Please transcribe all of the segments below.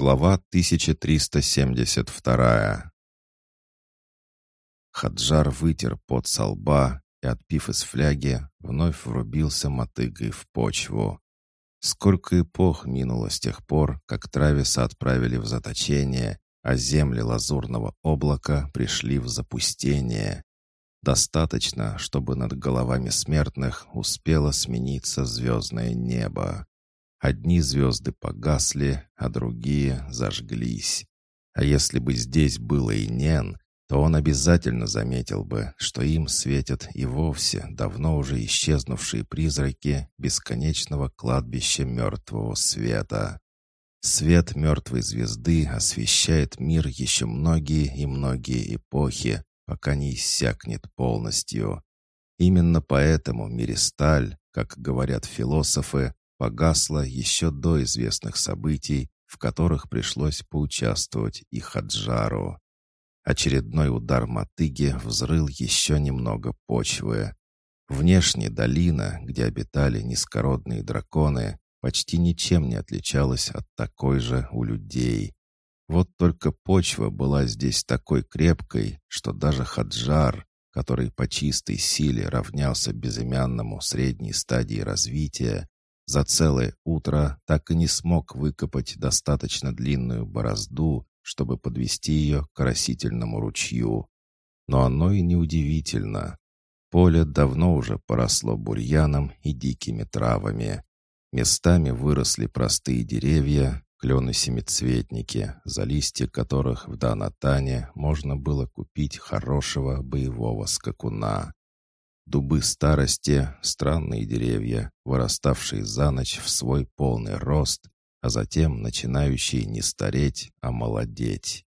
Глава 1372 Хаджар вытер пот со лба и, отпив из фляги, вновь врубился мотыгой в почву. Сколько эпох минуло с тех пор, как Трависа отправили в заточение, а земли лазурного облака пришли в запустение. Достаточно, чтобы над головами смертных успело смениться звездное небо. Одни звезды погасли, а другие зажглись. А если бы здесь было и Нен, то он обязательно заметил бы, что им светят и вовсе давно уже исчезнувшие призраки бесконечного кладбища мертвого света. Свет мертвой звезды освещает мир еще многие и многие эпохи, пока не иссякнет полностью. Именно поэтому Миристаль, как говорят философы, погасла еще до известных событий, в которых пришлось поучаствовать и Хаджару. Очередной удар мотыги взрыл еще немного почвы. Внешне долина, где обитали низкородные драконы, почти ничем не отличалась от такой же у людей. Вот только почва была здесь такой крепкой, что даже Хаджар, который по чистой силе равнялся безымянному средней стадии развития, за целое утро так и не смог выкопать достаточно длинную борозду, чтобы подвести ее к растительному ручью. Но оно и неудивительно. Поле давно уже поросло бурьяном и дикими травами. Местами выросли простые деревья, клены-семицветники, за листья которых в Данатане можно было купить хорошего боевого скакуна. Дубы старости — странные деревья, выраставшие за ночь в свой полный рост, а затем начинающие не стареть, а молодеть.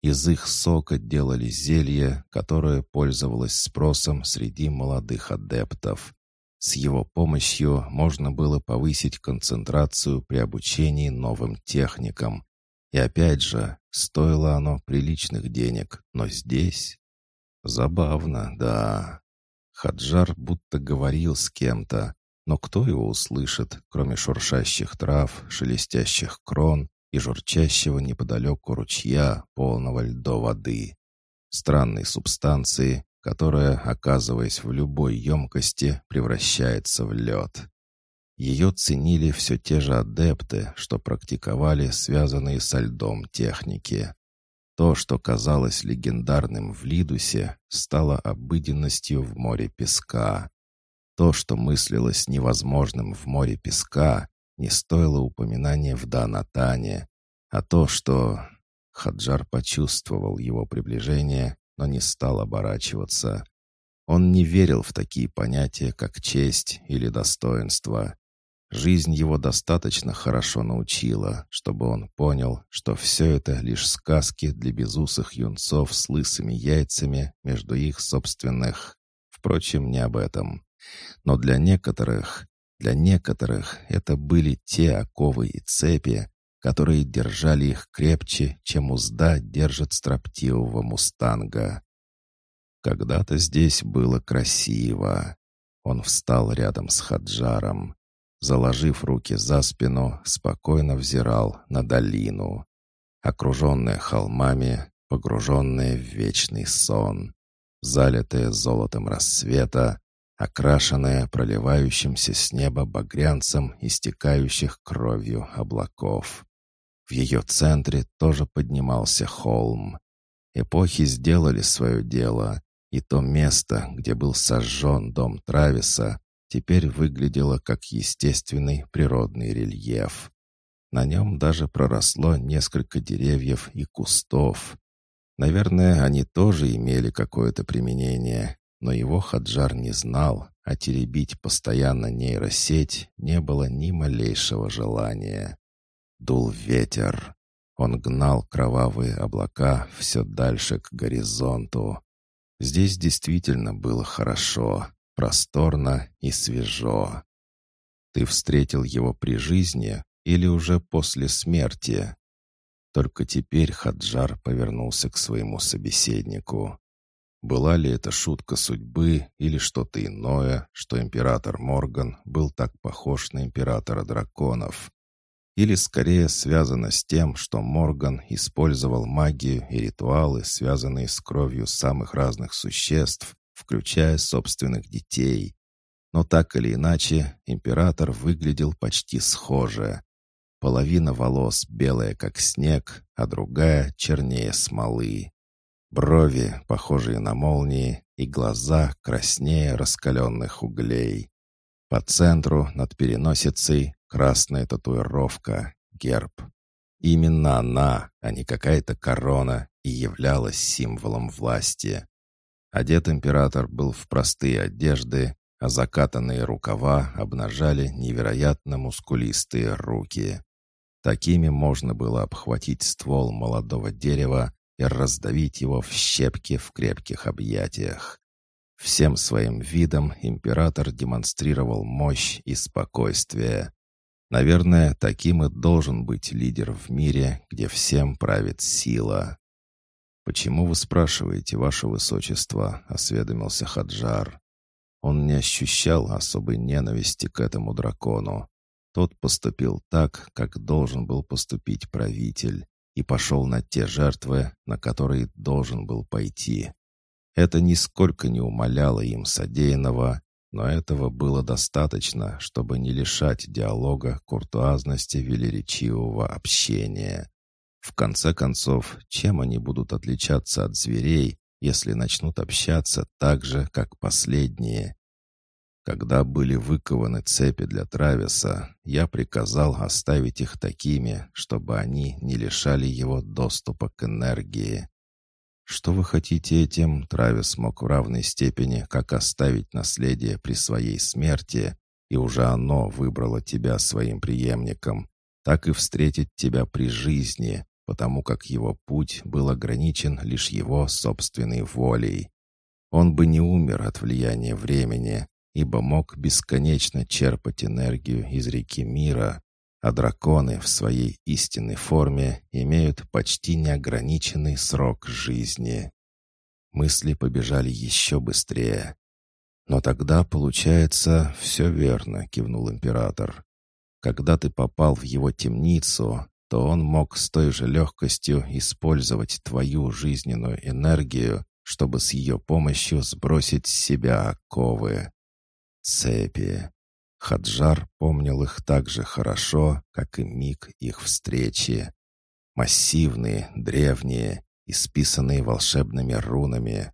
Из их сока делали зелье, которое пользовалось спросом среди молодых адептов. С его помощью можно было повысить концентрацию при обучении новым техникам. И опять же, стоило оно приличных денег, но здесь... Забавно, да. Хаджар будто говорил с кем-то, но кто его услышит, кроме шуршащих трав, шелестящих крон и журчащего неподалеку ручья, полного льда воды? Странной субстанции, которая, оказываясь в любой емкости, превращается в лед. Ее ценили все те же адепты, что практиковали связанные со льдом техники. То, что казалось легендарным в Лидусе, стало обыденностью в море песка. То, что мыслилось невозможным в море песка, не стоило упоминания в Данатане. А то, что... Хаджар почувствовал его приближение, но не стал оборачиваться. Он не верил в такие понятия, как честь или достоинство. Жизнь его достаточно хорошо научила, чтобы он понял, что все это лишь сказки для безусых юнцов с лысыми яйцами между их собственных. Впрочем, не об этом. Но для некоторых, для некоторых это были те оковы и цепи, которые держали их крепче, чем узда держит строптивого мустанга. Когда-то здесь было красиво. Он встал рядом с Хаджаром заложив руки за спину, спокойно взирал на долину, окруженная холмами, погруженная в вечный сон, залитая золотом рассвета, окрашенная проливающимся с неба багрянцем истекающих кровью облаков. В ее центре тоже поднимался холм. Эпохи сделали свое дело, и то место, где был сожжен дом Трависа, теперь выглядело как естественный природный рельеф. На нем даже проросло несколько деревьев и кустов. Наверное, они тоже имели какое-то применение, но его Хаджар не знал, а теребить постоянно нейросеть не было ни малейшего желания. Дул ветер. Он гнал кровавые облака все дальше к горизонту. Здесь действительно было хорошо просторно и свежо. Ты встретил его при жизни или уже после смерти? Только теперь Хаджар повернулся к своему собеседнику. Была ли это шутка судьбы или что-то иное, что император Морган был так похож на императора драконов? или скорее связано с тем, что Морган использовал магию и ритуалы, связанные с кровью самых разных существ, включая собственных детей. Но так или иначе, император выглядел почти схоже. Половина волос белая, как снег, а другая чернее смолы. Брови, похожие на молнии, и глаза краснее раскаленных углей. По центру, над переносицей, красная татуировка, герб. Именно она, а не какая-то корона, и являлась символом власти. Одет император был в простые одежды, а закатанные рукава обнажали невероятно мускулистые руки. Такими можно было обхватить ствол молодого дерева и раздавить его в щепки в крепких объятиях. Всем своим видом император демонстрировал мощь и спокойствие. Наверное, таким и должен быть лидер в мире, где всем правит сила. «Почему вы спрашиваете, ваше высочество?» — осведомился Хаджар. Он не ощущал особой ненависти к этому дракону. Тот поступил так, как должен был поступить правитель, и пошел на те жертвы, на которые должен был пойти. Это нисколько не умаляло им содеянного, но этого было достаточно, чтобы не лишать диалога куртуазности велеречивого общения. В конце концов, чем они будут отличаться от зверей, если начнут общаться так же, как последние? Когда были выкованы цепи для Трависа, я приказал оставить их такими, чтобы они не лишали его доступа к энергии. Что вы хотите этим, Травис мог в равной степени как оставить наследие при своей смерти, и уже оно выбрало тебя своим преемником, так и встретить тебя при жизни, потому как его путь был ограничен лишь его собственной волей. Он бы не умер от влияния времени, ибо мог бесконечно черпать энергию из реки мира, а драконы в своей истинной форме имеют почти неограниченный срок жизни. Мысли побежали еще быстрее. «Но тогда, получается, все верно», — кивнул император. «Когда ты попал в его темницу, то он мог с той же легкостью использовать твою жизненную энергию, чтобы с ее помощью сбросить с себя оковы. Цепи. Хаджар помнил их так же хорошо, как и миг их встречи. Массивные, древние, исписанные волшебными рунами.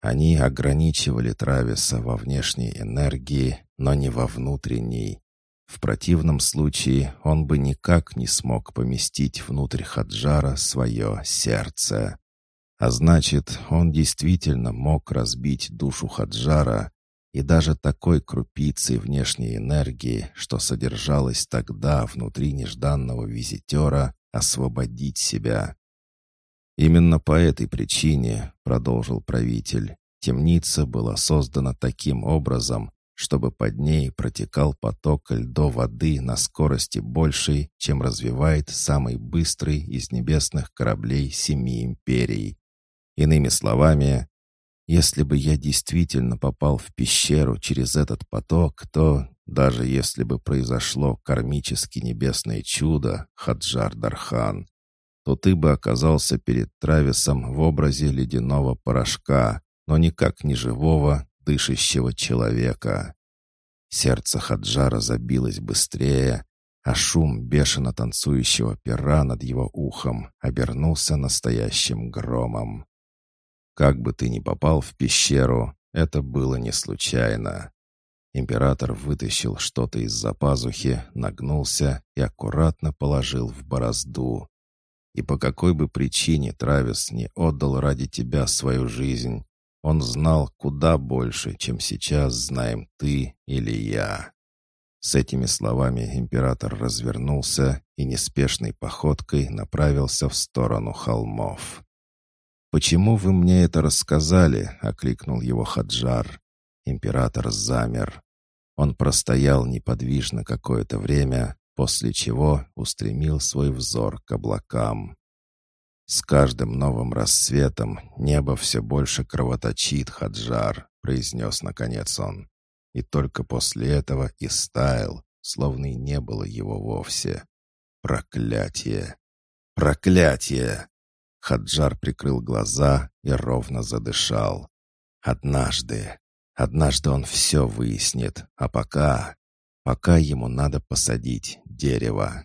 Они ограничивали Трависа во внешней энергии, но не во внутренней. В противном случае он бы никак не смог поместить внутрь Хаджара свое сердце. А значит, он действительно мог разбить душу Хаджара, и даже такой крупицей внешней энергии, что содержалось тогда внутри нежданного визитера, освободить себя. «Именно по этой причине, — продолжил правитель, — темница была создана таким образом, чтобы под ней протекал поток льдо воды на скорости большей, чем развивает самый быстрый из небесных кораблей Семи Империй. Иными словами, если бы я действительно попал в пещеру через этот поток, то, даже если бы произошло кармически небесное чудо, Хаджар Дархан, то ты бы оказался перед Трависом в образе ледяного порошка, но никак не живого, дышащего человека. Сердце Хаджара забилось быстрее, а шум бешено танцующего пера над его ухом обернулся настоящим громом. Как бы ты ни попал в пещеру, это было не случайно. Император вытащил что-то из-за пазухи, нагнулся и аккуратно положил в борозду. И по какой бы причине Травис не отдал ради тебя свою жизнь, он знал куда больше, чем сейчас знаем ты или я. С этими словами император развернулся и неспешной походкой направился в сторону холмов. «Почему вы мне это рассказали?» — окликнул его Хаджар. Император замер. Он простоял неподвижно какое-то время, после чего устремил свой взор к облакам. «С каждым новым рассветом небо все больше кровоточит, Хаджар», — произнес наконец он. И только после этого и стаял, словно и не было его вовсе. «Проклятие! Проклятие!» Хаджар прикрыл глаза и ровно задышал. «Однажды! Однажды он все выяснит, а пока...» Пока ему надо посадить дерево.